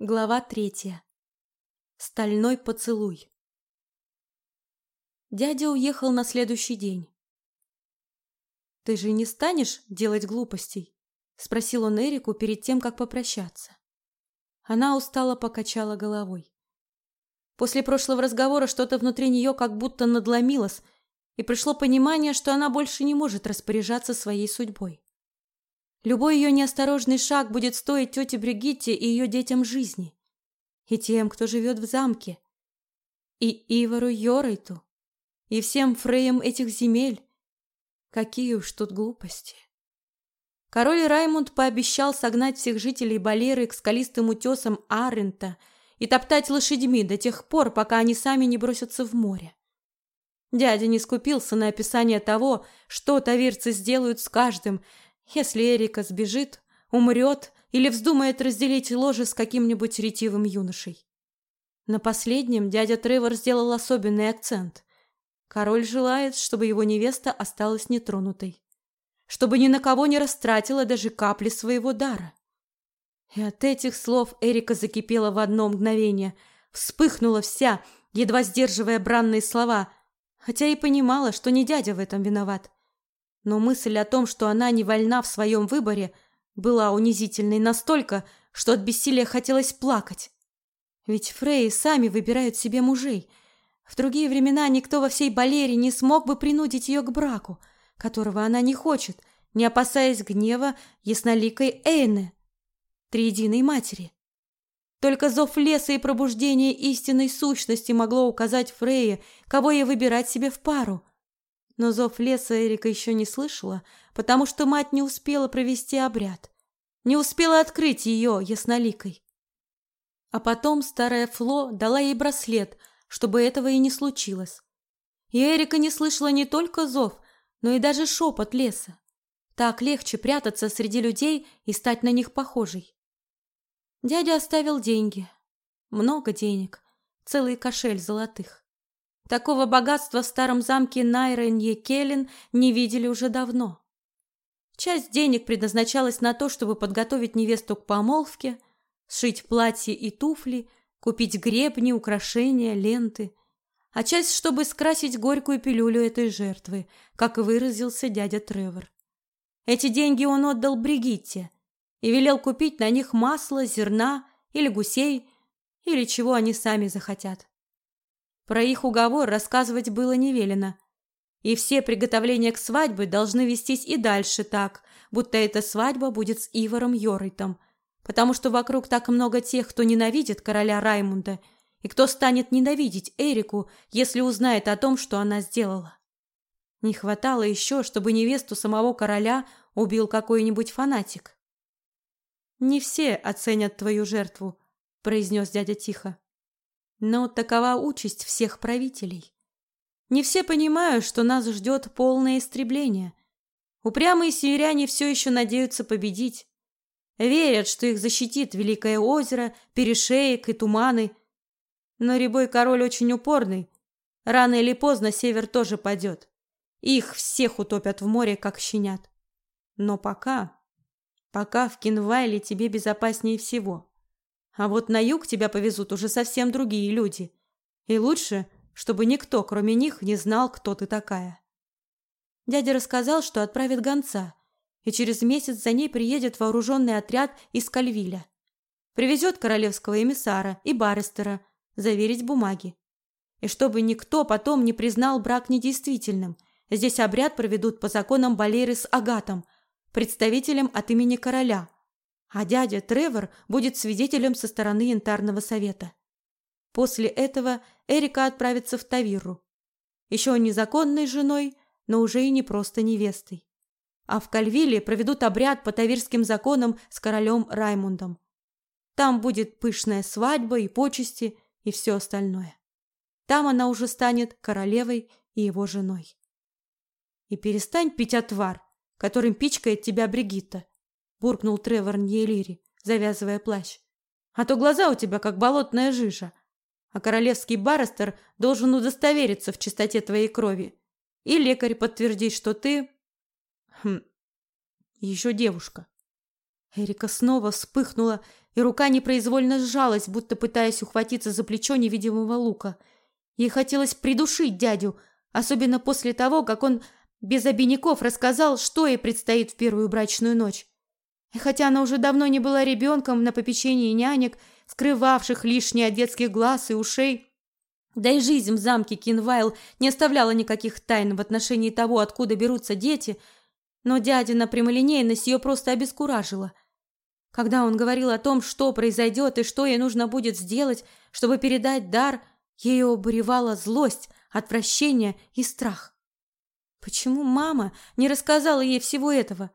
Глава третья. Стальной поцелуй. Дядя уехал на следующий день. «Ты же не станешь делать глупостей?» — спросил он Эрику перед тем, как попрощаться. Она устало покачала головой. После прошлого разговора что-то внутри нее как будто надломилось, и пришло понимание, что она больше не может распоряжаться своей судьбой. Любой ее неосторожный шаг будет стоить тете Бригитте и ее детям жизни. И тем, кто живет в замке. И Ивару Йорейту. И всем фреям этих земель. Какие уж тут глупости. Король Раймунд пообещал согнать всех жителей Балеры к скалистым утесам Арента и топтать лошадьми до тех пор, пока они сами не бросятся в море. Дядя не скупился на описание того, что тавирцы сделают с каждым, если Эрика сбежит, умрет или вздумает разделить ложе с каким-нибудь ретивым юношей. На последнем дядя Тревор сделал особенный акцент. Король желает, чтобы его невеста осталась нетронутой, чтобы ни на кого не растратила даже капли своего дара. И от этих слов Эрика закипела в одно мгновение, вспыхнула вся, едва сдерживая бранные слова, хотя и понимала, что не дядя в этом виноват но мысль о том, что она не вольна в своем выборе, была унизительной настолько, что от бессилия хотелось плакать. Ведь Фреи сами выбирают себе мужей. В другие времена никто во всей Балере не смог бы принудить ее к браку, которого она не хочет, не опасаясь гнева ясноликой Эйны, триединой матери. Только зов леса и пробуждение истинной сущности могло указать Фрейе, кого ей выбирать себе в пару – но зов леса Эрика еще не слышала, потому что мать не успела провести обряд, не успела открыть ее ясноликой. А потом старая Фло дала ей браслет, чтобы этого и не случилось. И Эрика не слышала не только зов, но и даже шепот леса. Так легче прятаться среди людей и стать на них похожей. Дядя оставил деньги. Много денег. Целый кошель золотых. Такого богатства в старом замке Найренье Келлен не видели уже давно. Часть денег предназначалась на то, чтобы подготовить невесту к помолвке, сшить платье и туфли, купить гребни, украшения, ленты, а часть, чтобы скрасить горькую пилюлю этой жертвы, как выразился дядя Тревор. Эти деньги он отдал Бригитте и велел купить на них масло, зерна или гусей, или чего они сами захотят. Про их уговор рассказывать было не велено. И все приготовления к свадьбе должны вестись и дальше так, будто эта свадьба будет с Иваром Йоритом, потому что вокруг так много тех, кто ненавидит короля Раймунда, и кто станет ненавидеть Эрику, если узнает о том, что она сделала. Не хватало еще, чтобы невесту самого короля убил какой-нибудь фанатик. «Не все оценят твою жертву», — произнес дядя тихо. Но такова участь всех правителей. Не все понимают, что нас ждет полное истребление. Упрямые северяне все еще надеются победить. Верят, что их защитит Великое озеро, перешеек и туманы. Но Рябой король очень упорный. Рано или поздно север тоже падет. Их всех утопят в море, как щенят. Но пока... Пока в Кинвайле тебе безопаснее всего. А вот на юг тебя повезут уже совсем другие люди. И лучше, чтобы никто, кроме них, не знал, кто ты такая. Дядя рассказал, что отправит гонца, и через месяц за ней приедет вооруженный отряд из Кальвиля. Привезет королевского эмиссара и баристера заверить бумаги. И чтобы никто потом не признал брак недействительным, здесь обряд проведут по законам Балеры с Агатом, представителем от имени короля – а дядя Тревор будет свидетелем со стороны Янтарного совета. После этого Эрика отправится в Тавиру. Еще незаконной женой, но уже и не просто невестой. А в Кальвиле проведут обряд по тавирским законам с королем Раймундом. Там будет пышная свадьба и почести, и все остальное. Там она уже станет королевой и его женой. И перестань пить отвар, которым пичкает тебя Бригитта буркнул Тревор Ньелири, завязывая плащ. А то глаза у тебя как болотная жижа. А королевский баростер должен удостовериться в чистоте твоей крови. И лекарь подтвердить, что ты... Хм... Еще девушка. Эрика снова вспыхнула, и рука непроизвольно сжалась, будто пытаясь ухватиться за плечо невидимого лука. Ей хотелось придушить дядю, особенно после того, как он без обиняков рассказал, что ей предстоит в первую брачную ночь. И хотя она уже давно не была ребенком на попечении нянек, скрывавших лишние от детских глаз и ушей, да и жизнь в замке Кинвайл не оставляла никаких тайн в отношении того, откуда берутся дети, но дядина прямолинейность ее просто обескуражила. Когда он говорил о том, что произойдет и что ей нужно будет сделать, чтобы передать дар, ее обуревала злость, отвращение и страх. Почему мама не рассказала ей всего этого?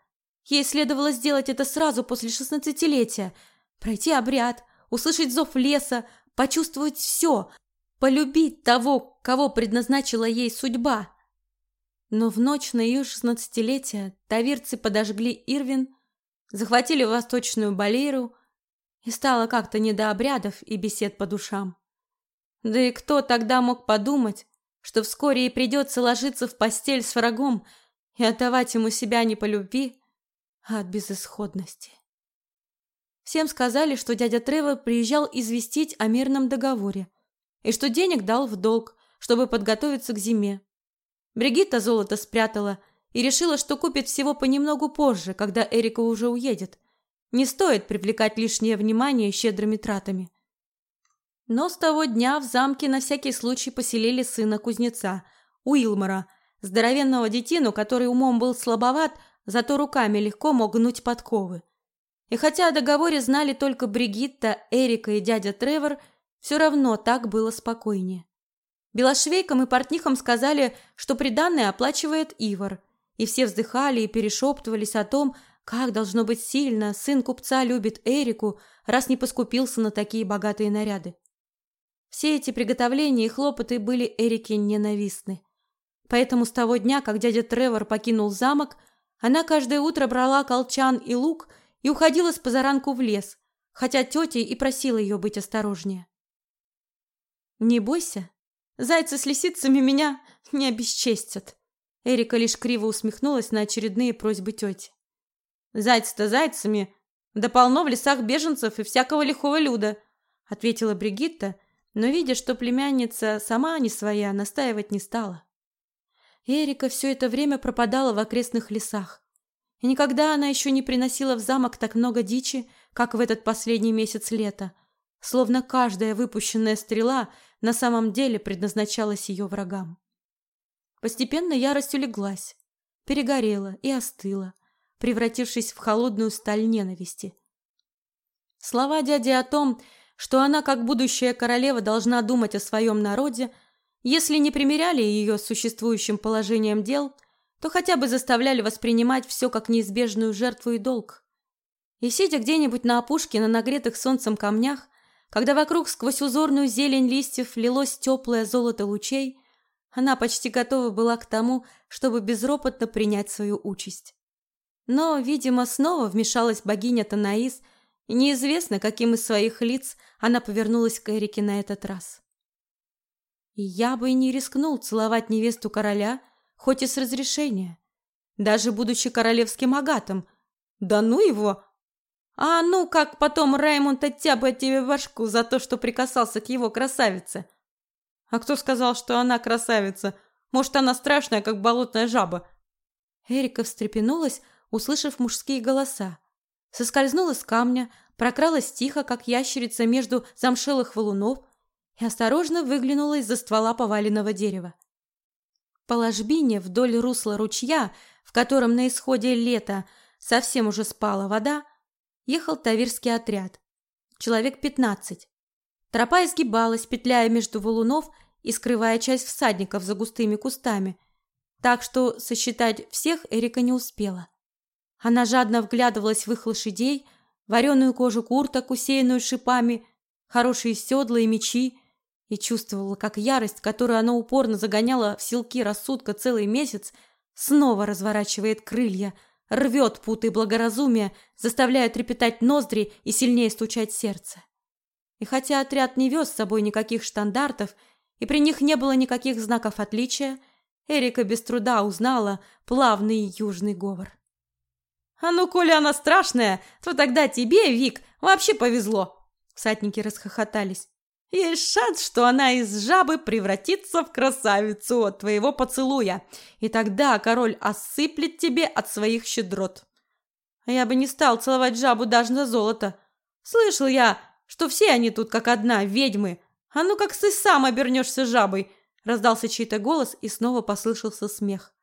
Ей следовало сделать это сразу после шестнадцатилетия, пройти обряд, услышать зов леса, почувствовать все, полюбить того, кого предназначила ей судьба. Но в ночь на ее шестнадцатилетие тавирцы подожгли Ирвин, захватили восточную Балейру, и стало как-то не до обрядов и бесед по душам. Да и кто тогда мог подумать, что вскоре ей придется ложиться в постель с врагом и отдавать ему себя не по любви, а от безысходности. Всем сказали, что дядя Тревор приезжал известить о мирном договоре и что денег дал в долг, чтобы подготовиться к зиме. Бригитта золото спрятала и решила, что купит всего понемногу позже, когда Эрика уже уедет. Не стоит привлекать лишнее внимание щедрыми тратами. Но с того дня в замке на всякий случай поселили сына кузнеца, Уилмора, здоровенного детину, который умом был слабоват, зато руками легко мог гнуть подковы. И хотя о договоре знали только Бригитта, Эрика и дядя Тревор, все равно так было спокойнее. Белошвейкам и портнихам сказали, что приданное оплачивает Ивар, и все вздыхали и перешептывались о том, как должно быть сильно сын купца любит Эрику, раз не поскупился на такие богатые наряды. Все эти приготовления и хлопоты были Эрике ненавистны. Поэтому с того дня, как дядя Тревор покинул замок, она каждое утро брала колчан и лук и уходила с позаранку в лес, хотя тетя и просила ее быть осторожнее. «Не бойся, зайцы с лисицами меня не обесчестят». Эрика лишь криво усмехнулась на очередные просьбы тети. «Зайцы-то зайцами, да полно в лесах беженцев и всякого лихого люда», ответила Бригитта, но, видя, что племянница сама не своя, настаивать не стала. Эрика все это время пропадала в окрестных лесах, и никогда она еще не приносила в замок так много дичи, как в этот последний месяц лета, словно каждая выпущенная стрела на самом деле предназначалась ее врагам. Постепенно ярость улеглась, перегорела и остыла, превратившись в холодную сталь ненависти. Слова дяди о том, что она, как будущая королева, должна думать о своем народе, если не примиряли ее с существующим положением дел, то хотя бы заставляли воспринимать все как неизбежную жертву и долг. И сидя где-нибудь на опушке на нагретых солнцем камнях, когда вокруг сквозь узорную зелень листьев лилось теплое золото лучей, она почти готова была к тому, чтобы безропотно принять свою участь. Но, видимо, снова вмешалась богиня Танаис, и неизвестно, каким из своих лиц она повернулась к Эрике на этот раз. Я бы и не рискнул целовать невесту короля, хоть и с разрешения, даже будучи королевским агатом. Да ну его, а ну, как потом Раймонд оттяпает тебе башку за то, что прикасался к его красавице. А кто сказал, что она красавица? Может, она страшная, как болотная жаба? Эрика встрепенулась, услышав мужские голоса. Соскользнула с камня, прокралась тихо, как ящерица между замшелых валунов, и осторожно выглянула из-за ствола поваленного дерева. По ложбине вдоль русла ручья, в котором на исходе лета совсем уже спала вода, ехал тавирский отряд. Человек пятнадцать. Тропа изгибалась, петляя между валунов и скрывая часть всадников за густыми кустами, так что сосчитать всех Эрика не успела. Она жадно вглядывалась в их лошадей, вареную кожу курток, усеянную шипами, хорошие седла и мечи, и чувствовала, как ярость, которую она упорно загоняла в селки рассудка целый месяц, снова разворачивает крылья – рвет путы благоразумия, заставляя трепетать ноздри и сильнее стучать сердце. И хотя отряд не вез с собой никаких штандартов, и при них не было никаких знаков отличия, Эрика без труда узнала плавный южный говор. А ну, коли она страшная, то тогда тебе, Вик, вообще повезло. Всадники расхохотались. Есть шанс, что она из жабы превратится в красавицу от твоего поцелуя, и тогда король осыплет тебе от своих щедрот. Я бы не стал целовать жабу даже за золото. Слышал я, что все они тут как одна, ведьмы. А ну как ты сам обернешься жабой? Раздался чей-то голос, и снова послышался смех.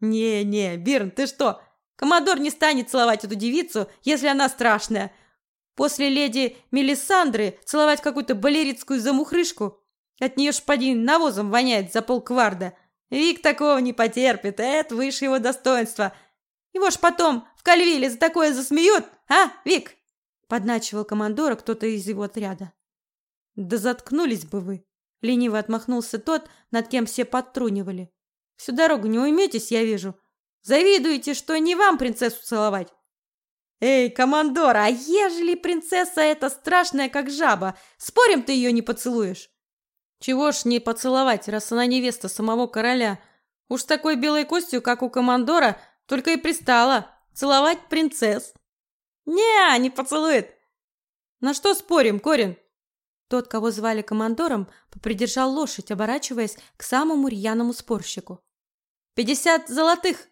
«Не-не, Бирн, ты что? Коммодор не станет целовать эту девицу, если она страшная. После леди Мелисандры целовать какую-то балеритскую замухрышку? От нее шпадин навозом воняет за полкварда. Вик такого не потерпит, это выше его достоинства. Его ж потом в Кальвиле за такое засмеют, а, Вик?» Подначивал командора кто-то из его отряда. «Да заткнулись бы вы!» Лениво отмахнулся тот, над кем все подтрунивали. «Всю дорогу не уйметесь, я вижу. Завидуете, что не вам принцессу целовать. «Эй, командор, а ежели принцесса эта страшная, как жаба, спорим, ты ее не поцелуешь?» «Чего ж не поцеловать, раз она невеста самого короля? Уж с такой белой костью, как у командора, только и пристала целовать принцесс». «Не, не поцелует!» «На что спорим, Корин?» Тот, кого звали командором, попридержал лошадь, оборачиваясь к самому рьяному спорщику. «Пятьдесят золотых!»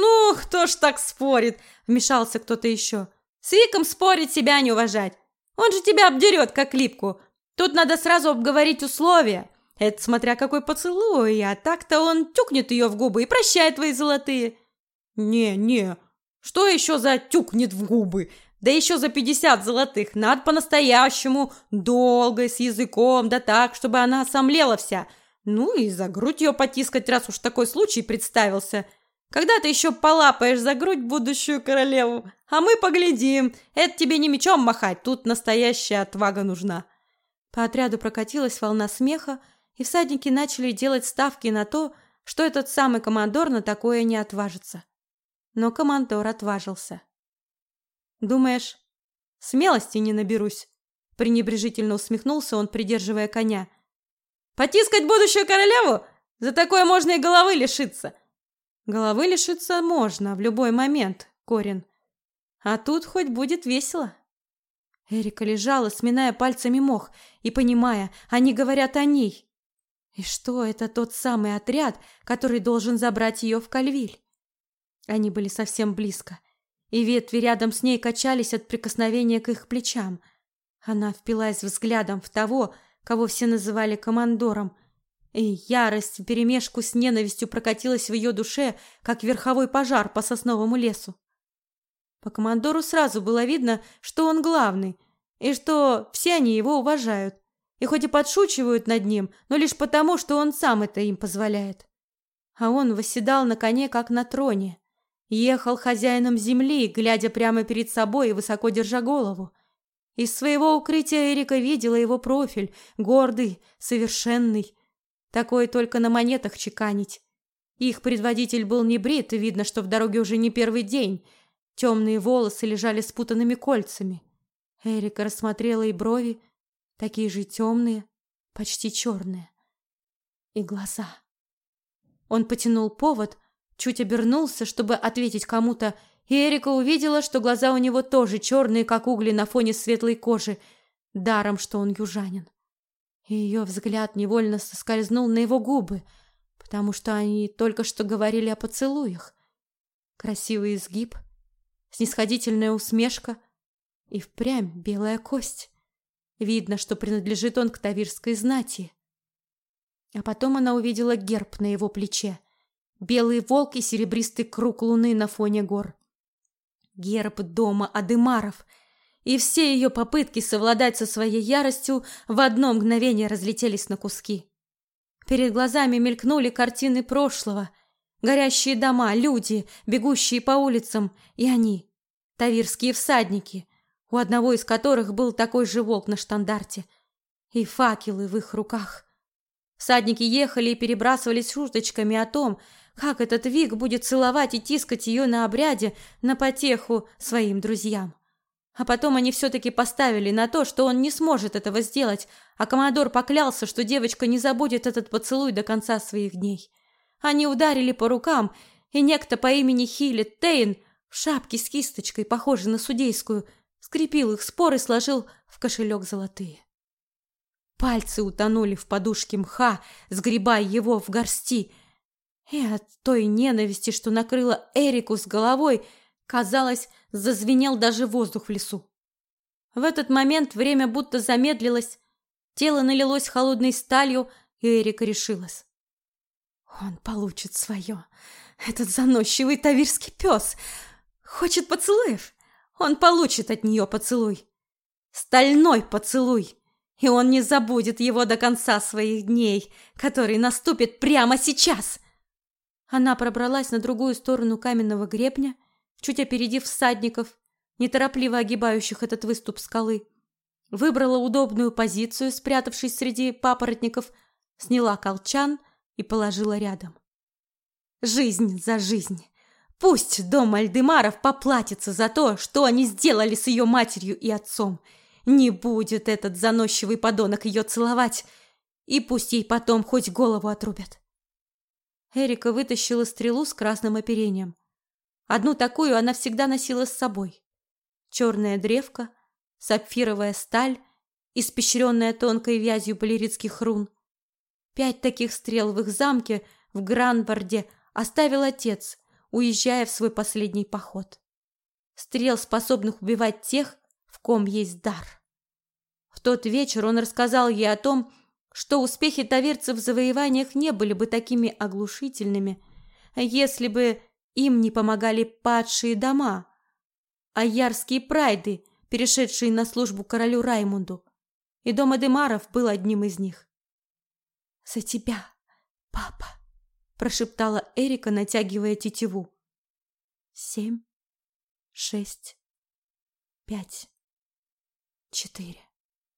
«Ну, кто ж так спорит?» – вмешался кто-то еще. «С Виком спорить себя не уважать. Он же тебя обдерет, как липку. Тут надо сразу обговорить условия. Это смотря какой поцелуй, а так-то он тюкнет ее в губы и прощает твои золотые». «Не, не, что еще за тюкнет в губы? Да еще за пятьдесят золотых. Надо по-настоящему, долго, с языком, да так, чтобы она сомлела вся. Ну и за грудь ее потискать, раз уж такой случай представился». Когда ты еще полапаешь за грудь будущую королеву? А мы поглядим. Это тебе не мечом махать, тут настоящая отвага нужна». По отряду прокатилась волна смеха, и всадники начали делать ставки на то, что этот самый командор на такое не отважится. Но командор отважился. «Думаешь, смелости не наберусь?» пренебрежительно усмехнулся он, придерживая коня. «Потискать будущую королеву? За такое можно и головы лишиться. Головы лишиться можно в любой момент, Корин. А тут хоть будет весело. Эрика лежала, сминая пальцами мох и понимая, они говорят о ней. И что это тот самый отряд, который должен забрать ее в Кальвиль? Они были совсем близко, и ветви рядом с ней качались от прикосновения к их плечам. Она впилась взглядом в того, кого все называли командором, и ярость вперемешку с ненавистью прокатилась в ее душе, как верховой пожар по сосновому лесу. По командору сразу было видно, что он главный, и что все они его уважают, и хоть и подшучивают над ним, но лишь потому, что он сам это им позволяет. А он восседал на коне, как на троне, ехал хозяином земли, глядя прямо перед собой и высоко держа голову. Из своего укрытия Эрика видела его профиль, гордый, совершенный, Такое только на монетах чеканить. Их предводитель был не брит, и видно, что в дороге уже не первый день. Темные волосы лежали спутанными кольцами. Эрика рассмотрела и брови, такие же темные, почти черные. И глаза. Он потянул повод, чуть обернулся, чтобы ответить кому-то, и Эрика увидела, что глаза у него тоже черные, как угли на фоне светлой кожи, даром, что он южанин и ее взгляд невольно соскользнул на его губы, потому что они только что говорили о поцелуях. Красивый изгиб, снисходительная усмешка и впрямь белая кость. Видно, что принадлежит он к тавирской знати. А потом она увидела герб на его плече. Белый волк и серебристый круг луны на фоне гор. Герб дома Адымаров — и все ее попытки совладать со своей яростью в одно мгновение разлетелись на куски. Перед глазами мелькнули картины прошлого, горящие дома, люди, бегущие по улицам, и они, тавирские всадники, у одного из которых был такой же волк на штандарте, и факелы в их руках. Всадники ехали и перебрасывались шуточками о том, как этот Вик будет целовать и тискать ее на обряде на потеху своим друзьям. А потом они все-таки поставили на то, что он не сможет этого сделать, а командор поклялся, что девочка не забудет этот поцелуй до конца своих дней. Они ударили по рукам, и некто по имени Хилли Тейн в шапке с кисточкой, похожей на судейскую, скрепил их спор и сложил в кошелек золотые. Пальцы утонули в подушке мха, сгребая его в горсти. И от той ненависти, что накрыла Эрику с головой, казалось, зазвенел даже воздух в лесу. В этот момент время будто замедлилось, тело налилось холодной сталью, и Эрика решилась. Он получит свое. Этот заносчивый тавирский пес хочет поцелуев. Он получит от нее поцелуй. Стальной поцелуй. И он не забудет его до конца своих дней, который наступит прямо сейчас. Она пробралась на другую сторону каменного гребня, чуть опередив всадников, неторопливо огибающих этот выступ скалы. Выбрала удобную позицию, спрятавшись среди папоротников, сняла колчан и положила рядом. Жизнь за жизнь. Пусть дом Альдемаров поплатится за то, что они сделали с ее матерью и отцом. Не будет этот заносчивый подонок ее целовать, и пусть ей потом хоть голову отрубят. Эрика вытащила стрелу с красным оперением. Одну такую она всегда носила с собой. Черная древка, сапфировая сталь, испещренная тонкой вязью полиритских рун. Пять таких стрел в их замке в Гранборде оставил отец, уезжая в свой последний поход. Стрел, способных убивать тех, в ком есть дар. В тот вечер он рассказал ей о том, что успехи таверцев в завоеваниях не были бы такими оглушительными, если бы им не помогали падшие дома, а ярские прайды, перешедшие на службу королю Раймунду, и дом Эдемаров был одним из них. «За тебя, папа!» – прошептала Эрика, натягивая тетиву. «Семь, шесть, пять, четыре».